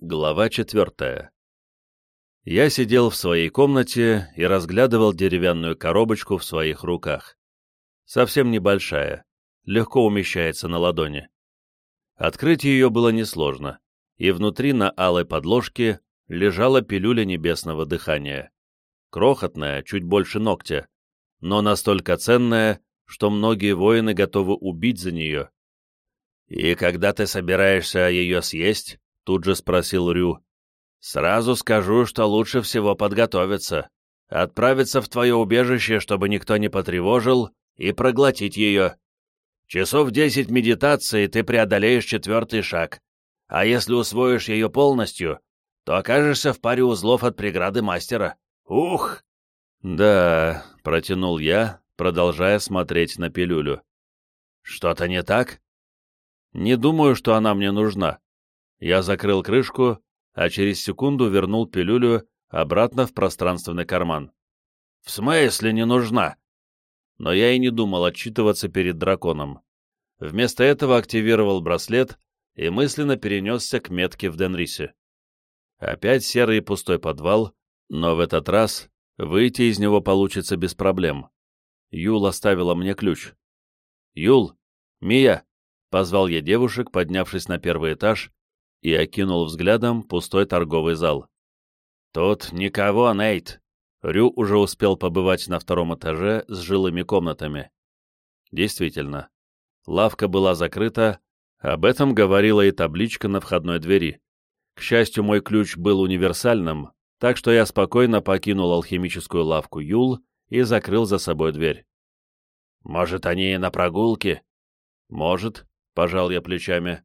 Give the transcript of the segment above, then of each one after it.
Глава четвертая. Я сидел в своей комнате и разглядывал деревянную коробочку в своих руках. Совсем небольшая, легко умещается на ладони. Открыть ее было несложно, и внутри на алой подложке лежала пилюля небесного дыхания. Крохотная, чуть больше ногтя, но настолько ценная, что многие воины готовы убить за нее. «И когда ты собираешься ее съесть?» Тут же спросил Рю. «Сразу скажу, что лучше всего подготовиться, отправиться в твое убежище, чтобы никто не потревожил, и проглотить ее. Часов десять медитации ты преодолеешь четвертый шаг, а если усвоишь ее полностью, то окажешься в паре узлов от преграды мастера. Ух!» «Да», — протянул я, продолжая смотреть на пилюлю. «Что-то не так?» «Не думаю, что она мне нужна. Я закрыл крышку, а через секунду вернул пилюлю обратно в пространственный карман. «В смысле не нужна?» Но я и не думал отчитываться перед драконом. Вместо этого активировал браслет и мысленно перенесся к метке в Денрисе. Опять серый пустой подвал, но в этот раз выйти из него получится без проблем. Юл оставила мне ключ. «Юл! Мия!» — позвал я девушек, поднявшись на первый этаж и окинул взглядом пустой торговый зал. «Тут никого, Нейт!» Рю уже успел побывать на втором этаже с жилыми комнатами. Действительно, лавка была закрыта, об этом говорила и табличка на входной двери. К счастью, мой ключ был универсальным, так что я спокойно покинул алхимическую лавку Юл и закрыл за собой дверь. «Может, они и на прогулке?» «Может», — пожал я плечами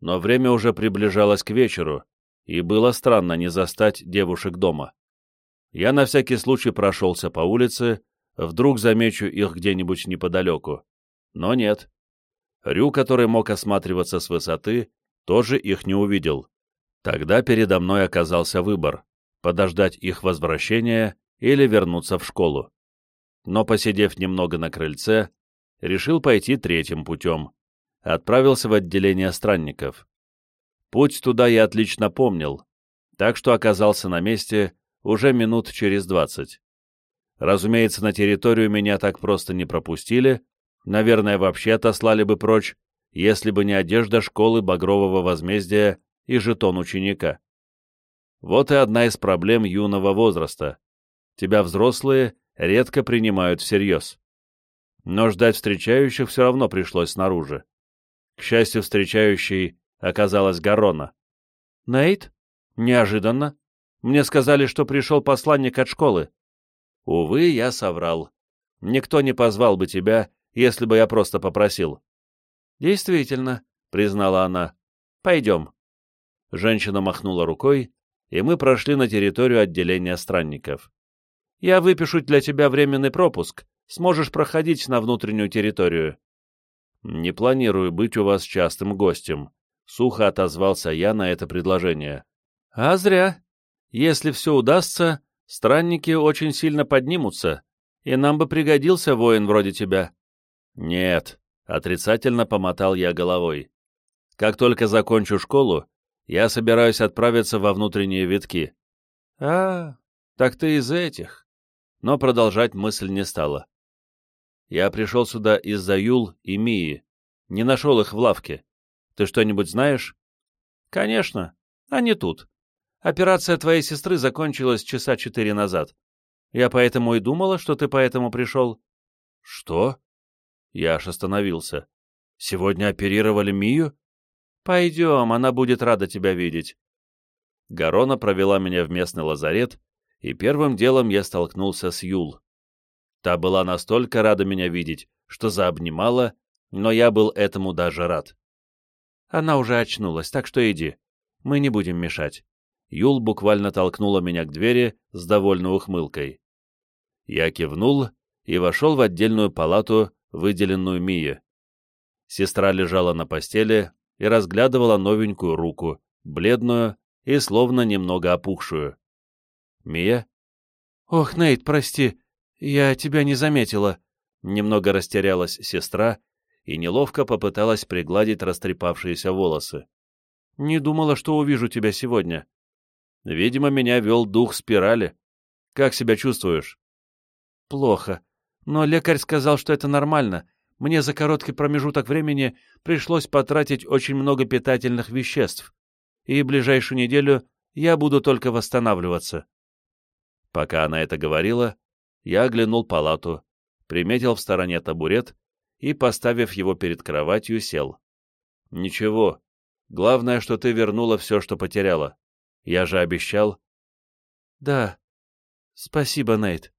но время уже приближалось к вечеру, и было странно не застать девушек дома. Я на всякий случай прошелся по улице, вдруг замечу их где-нибудь неподалеку. Но нет. Рю, который мог осматриваться с высоты, тоже их не увидел. Тогда передо мной оказался выбор — подождать их возвращения или вернуться в школу. Но, посидев немного на крыльце, решил пойти третьим путем отправился в отделение странников. Путь туда я отлично помнил, так что оказался на месте уже минут через двадцать. Разумеется, на территорию меня так просто не пропустили, наверное, вообще отослали бы прочь, если бы не одежда школы Багрового возмездия и жетон ученика. Вот и одна из проблем юного возраста. Тебя взрослые редко принимают всерьез. Но ждать встречающих все равно пришлось снаружи. К счастью, встречающей оказалась Гарона. «Нейт? Неожиданно. Мне сказали, что пришел посланник от школы». «Увы, я соврал. Никто не позвал бы тебя, если бы я просто попросил». «Действительно», — признала она. «Пойдем». Женщина махнула рукой, и мы прошли на территорию отделения странников. «Я выпишу для тебя временный пропуск. Сможешь проходить на внутреннюю территорию. «Не планирую быть у вас частым гостем», — сухо отозвался я на это предложение. «А зря. Если все удастся, странники очень сильно поднимутся, и нам бы пригодился воин вроде тебя». «Нет», — отрицательно помотал я головой. «Как только закончу школу, я собираюсь отправиться во внутренние витки». «А, так ты из этих». Но продолжать мысль не стала. Я пришел сюда из-за Юл и Мии. Не нашел их в лавке. Ты что-нибудь знаешь? Конечно. Они тут. Операция твоей сестры закончилась часа четыре назад. Я поэтому и думала, что ты поэтому пришел. Что? Я аж остановился. Сегодня оперировали Мию? Пойдем, она будет рада тебя видеть. Гарона провела меня в местный лазарет, и первым делом я столкнулся с Юл. Та была настолько рада меня видеть, что заобнимала, но я был этому даже рад. Она уже очнулась, так что иди. Мы не будем мешать. Юл буквально толкнула меня к двери с довольной ухмылкой. Я кивнул и вошел в отдельную палату, выделенную Мие. Сестра лежала на постели и разглядывала новенькую руку, бледную и словно немного опухшую. «Мия?» «Ох, Нейт, прости, «Я тебя не заметила», — немного растерялась сестра и неловко попыталась пригладить растрепавшиеся волосы. Не думала, что увижу тебя сегодня. Видимо, меня вел дух спирали. Как себя чувствуешь? Плохо. Но лекарь сказал, что это нормально. Мне за короткий промежуток времени пришлось потратить очень много питательных веществ. И ближайшую неделю я буду только восстанавливаться. Пока она это говорила, я оглянул палату, приметил в стороне табурет и, поставив его перед кроватью, сел. «Ничего. Главное, что ты вернула все, что потеряла. Я же обещал». «Да. Спасибо, Нейт.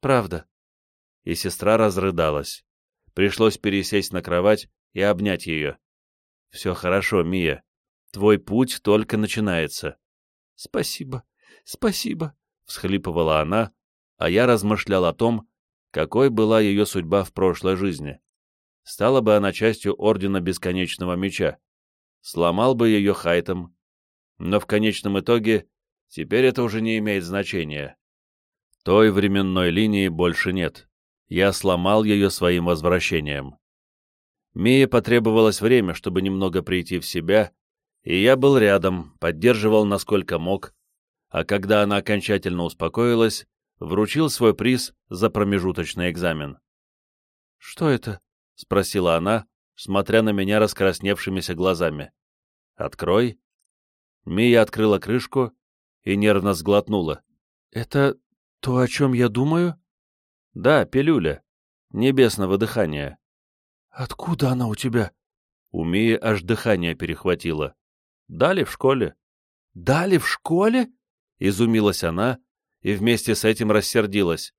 Правда». И сестра разрыдалась. Пришлось пересесть на кровать и обнять ее. «Все хорошо, Мия. Твой путь только начинается». «Спасибо, спасибо», — всхлипывала она, а я размышлял о том, какой была ее судьба в прошлой жизни. Стала бы она частью Ордена Бесконечного Меча. Сломал бы ее хайтом. Но в конечном итоге теперь это уже не имеет значения. Той временной линии больше нет. Я сломал ее своим возвращением. Мие потребовалось время, чтобы немного прийти в себя, и я был рядом, поддерживал насколько мог, а когда она окончательно успокоилась, вручил свой приз за промежуточный экзамен. «Что это?» — спросила она, смотря на меня раскрасневшимися глазами. «Открой». Мия открыла крышку и нервно сглотнула. «Это то, о чем я думаю?» «Да, пилюля. Небесного дыхания». «Откуда она у тебя?» У Мии аж дыхание перехватило. «Дали в школе». «Дали в школе?» — изумилась она и вместе с этим рассердилась.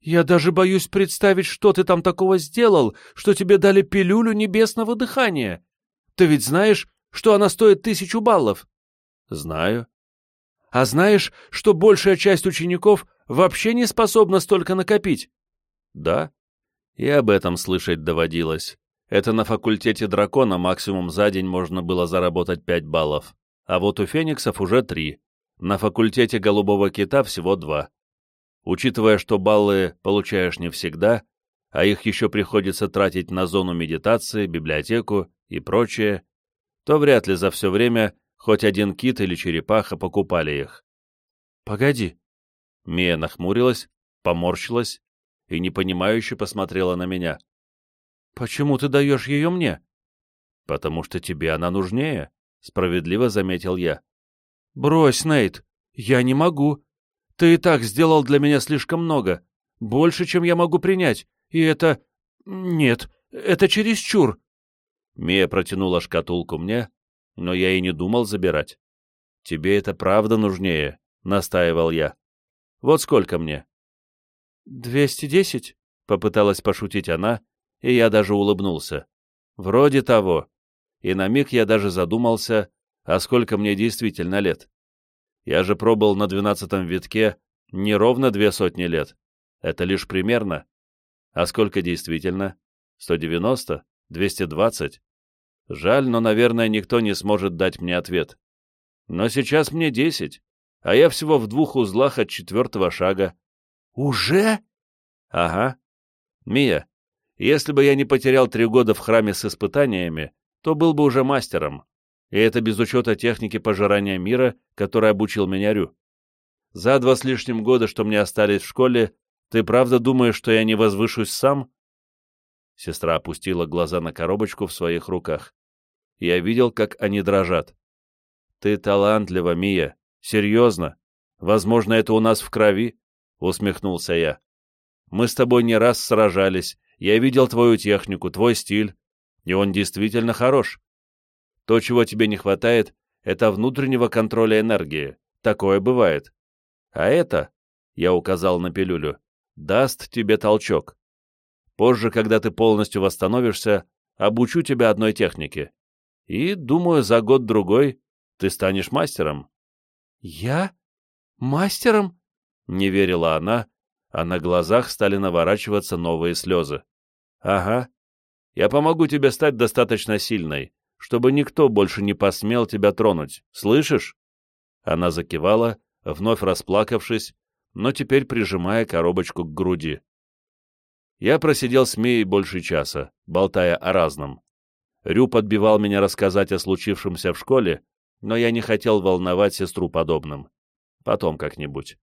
«Я даже боюсь представить, что ты там такого сделал, что тебе дали пилюлю небесного дыхания. Ты ведь знаешь, что она стоит тысячу баллов?» «Знаю». «А знаешь, что большая часть учеников вообще не способна столько накопить?» «Да». И об этом слышать доводилось. Это на факультете дракона максимум за день можно было заработать пять баллов, а вот у фениксов уже три. На факультете голубого кита всего два. Учитывая, что баллы получаешь не всегда, а их еще приходится тратить на зону медитации, библиотеку и прочее, то вряд ли за все время хоть один кит или черепаха покупали их. «Погоди». Мия нахмурилась, поморщилась и непонимающе посмотрела на меня. «Почему ты даешь ее мне?» «Потому что тебе она нужнее», — справедливо заметил я. «Брось, Нейт, я не могу. Ты и так сделал для меня слишком много. Больше, чем я могу принять. И это... Нет, это чересчур». Мия протянула шкатулку мне, но я и не думал забирать. «Тебе это правда нужнее», — настаивал я. «Вот сколько мне?» «Двести десять?» — попыталась пошутить она, и я даже улыбнулся. «Вроде того». И на миг я даже задумался, а сколько мне действительно лет? Я же пробыл на двенадцатом витке не ровно две сотни лет. Это лишь примерно. А сколько действительно? 190? 220? Жаль, но, наверное, никто не сможет дать мне ответ. Но сейчас мне 10, а я всего в двух узлах от четвертого шага. Уже? Ага. Мия, если бы я не потерял три года в храме с испытаниями, то был бы уже мастером. И это без учета техники пожирания мира, которой обучил меня Рю. За два с лишним года, что мне остались в школе, ты правда думаешь, что я не возвышусь сам?» Сестра опустила глаза на коробочку в своих руках. Я видел, как они дрожат. «Ты талантлива, Мия. Серьезно. Возможно, это у нас в крови?» — усмехнулся я. «Мы с тобой не раз сражались. Я видел твою технику, твой стиль. И он действительно хорош. То, чего тебе не хватает, это внутреннего контроля энергии. Такое бывает. А это, я указал на пилюлю, даст тебе толчок. Позже, когда ты полностью восстановишься, обучу тебя одной технике. И, думаю, за год-другой ты станешь мастером. Я? Мастером? Не верила она, а на глазах стали наворачиваться новые слезы. Ага. Я помогу тебе стать достаточно сильной, чтобы никто больше не посмел тебя тронуть. Слышишь?» Она закивала, вновь расплакавшись, но теперь прижимая коробочку к груди. Я просидел с Мией больше часа, болтая о разном. Рю подбивал меня рассказать о случившемся в школе, но я не хотел волновать сестру подобным. Потом как-нибудь.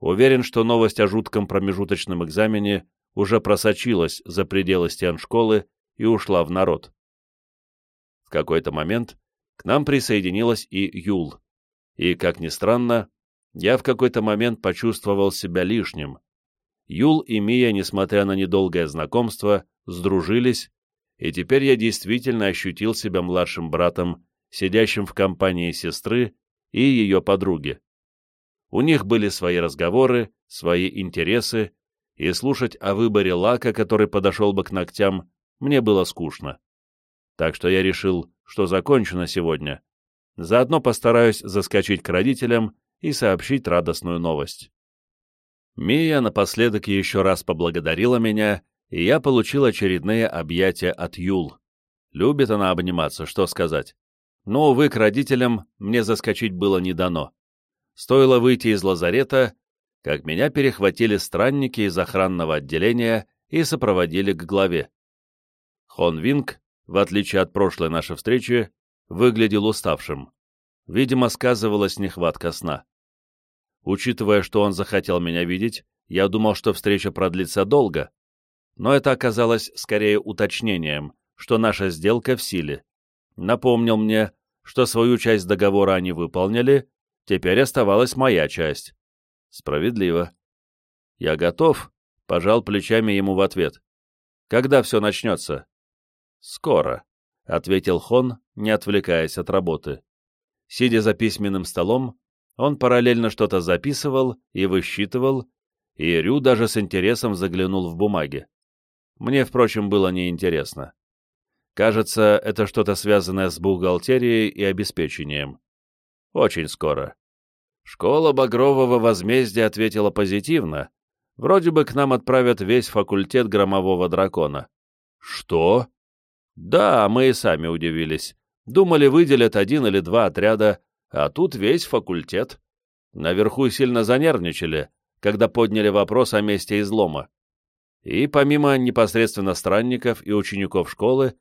Уверен, что новость о жутком промежуточном экзамене уже просочилась за пределы стен школы и ушла в народ. Какой-то момент к нам присоединилась и Юл. И, как ни странно, я в какой-то момент почувствовал себя лишним. Юл и Мия, несмотря на недолгое знакомство, сдружились, и теперь я действительно ощутил себя младшим братом, сидящим в компании сестры и ее подруги. У них были свои разговоры, свои интересы, и слушать о выборе лака, который подошел бы к ногтям, мне было скучно. Так что я решил, что закончу на сегодня. Заодно постараюсь заскочить к родителям и сообщить радостную новость. Мия напоследок еще раз поблагодарила меня, и я получил очередные объятия от Юл. Любит она обниматься, что сказать. Но, увы, к родителям мне заскочить было не дано. Стоило выйти из лазарета, как меня перехватили странники из охранного отделения и сопроводили к главе. Хон Винг, в отличие от прошлой нашей встречи, выглядел уставшим. Видимо, сказывалась нехватка сна. Учитывая, что он захотел меня видеть, я думал, что встреча продлится долго, но это оказалось скорее уточнением, что наша сделка в силе. Напомнил мне, что свою часть договора они выполнили, теперь оставалась моя часть. Справедливо. Я готов, пожал плечами ему в ответ. Когда все начнется? Скоро, ответил Хон, не отвлекаясь от работы. Сидя за письменным столом, он параллельно что-то записывал и высчитывал, и Рю даже с интересом заглянул в бумаги. Мне, впрочем, было неинтересно. Кажется, это что-то связанное с бухгалтерией и обеспечением. Очень скоро. Школа Багрового возмездия ответила позитивно. Вроде бы к нам отправят весь факультет Громового Дракона. Что? Да, мы и сами удивились. Думали, выделят один или два отряда, а тут весь факультет. Наверху сильно занервничали, когда подняли вопрос о месте излома. И помимо непосредственно странников и учеников школы,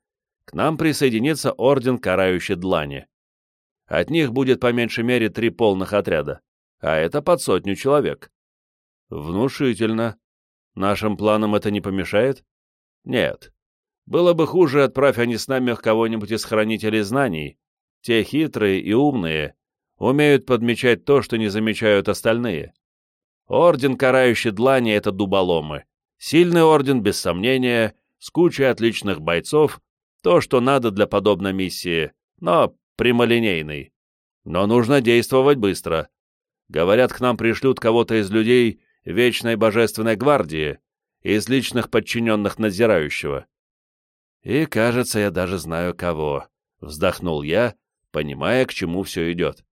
к нам присоединится Орден Карающей Длани. От них будет по меньшей мере три полных отряда, а это под сотню человек. Внушительно. Нашим планам это не помешает? Нет. Было бы хуже, отправь они с нами кого-нибудь из хранителей знаний. Те хитрые и умные, умеют подмечать то, что не замечают остальные. Орден Карающей Длани — это дуболомы. Сильный орден, без сомнения, с кучей отличных бойцов, то, что надо для подобной миссии, но прямолинейный. Но нужно действовать быстро. Говорят, к нам пришлют кого-то из людей Вечной Божественной Гвардии, из личных подчиненных надзирающего. И, кажется, я даже знаю кого. Вздохнул я, понимая, к чему все идет.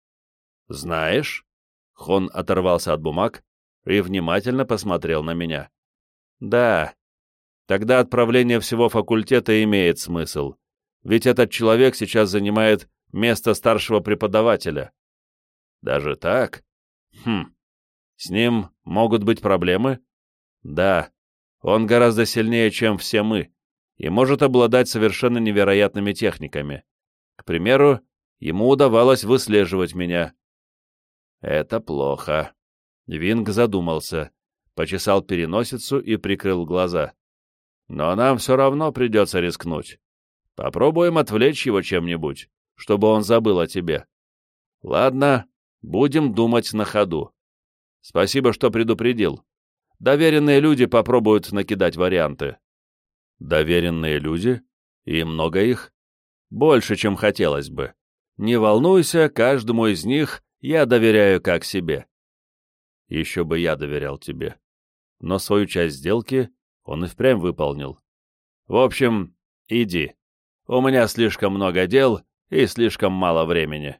«Знаешь?» Хон оторвался от бумаг и внимательно посмотрел на меня. «Да. Тогда отправление всего факультета имеет смысл. Ведь этот человек сейчас занимает место старшего преподавателя». «Даже так? Хм. С ним могут быть проблемы?» «Да. Он гораздо сильнее, чем все мы, и может обладать совершенно невероятными техниками. К примеру, ему удавалось выслеживать меня, это плохо. Винг задумался, почесал переносицу и прикрыл глаза. Но нам все равно придется рискнуть. Попробуем отвлечь его чем-нибудь, чтобы он забыл о тебе. Ладно, будем думать на ходу. Спасибо, что предупредил. Доверенные люди попробуют накидать варианты. Доверенные люди? И много их? Больше, чем хотелось бы. Не волнуйся, каждому из них я доверяю как себе. Еще бы я доверял тебе. Но свою часть сделки он и впрямь выполнил. В общем, иди. У меня слишком много дел и слишком мало времени.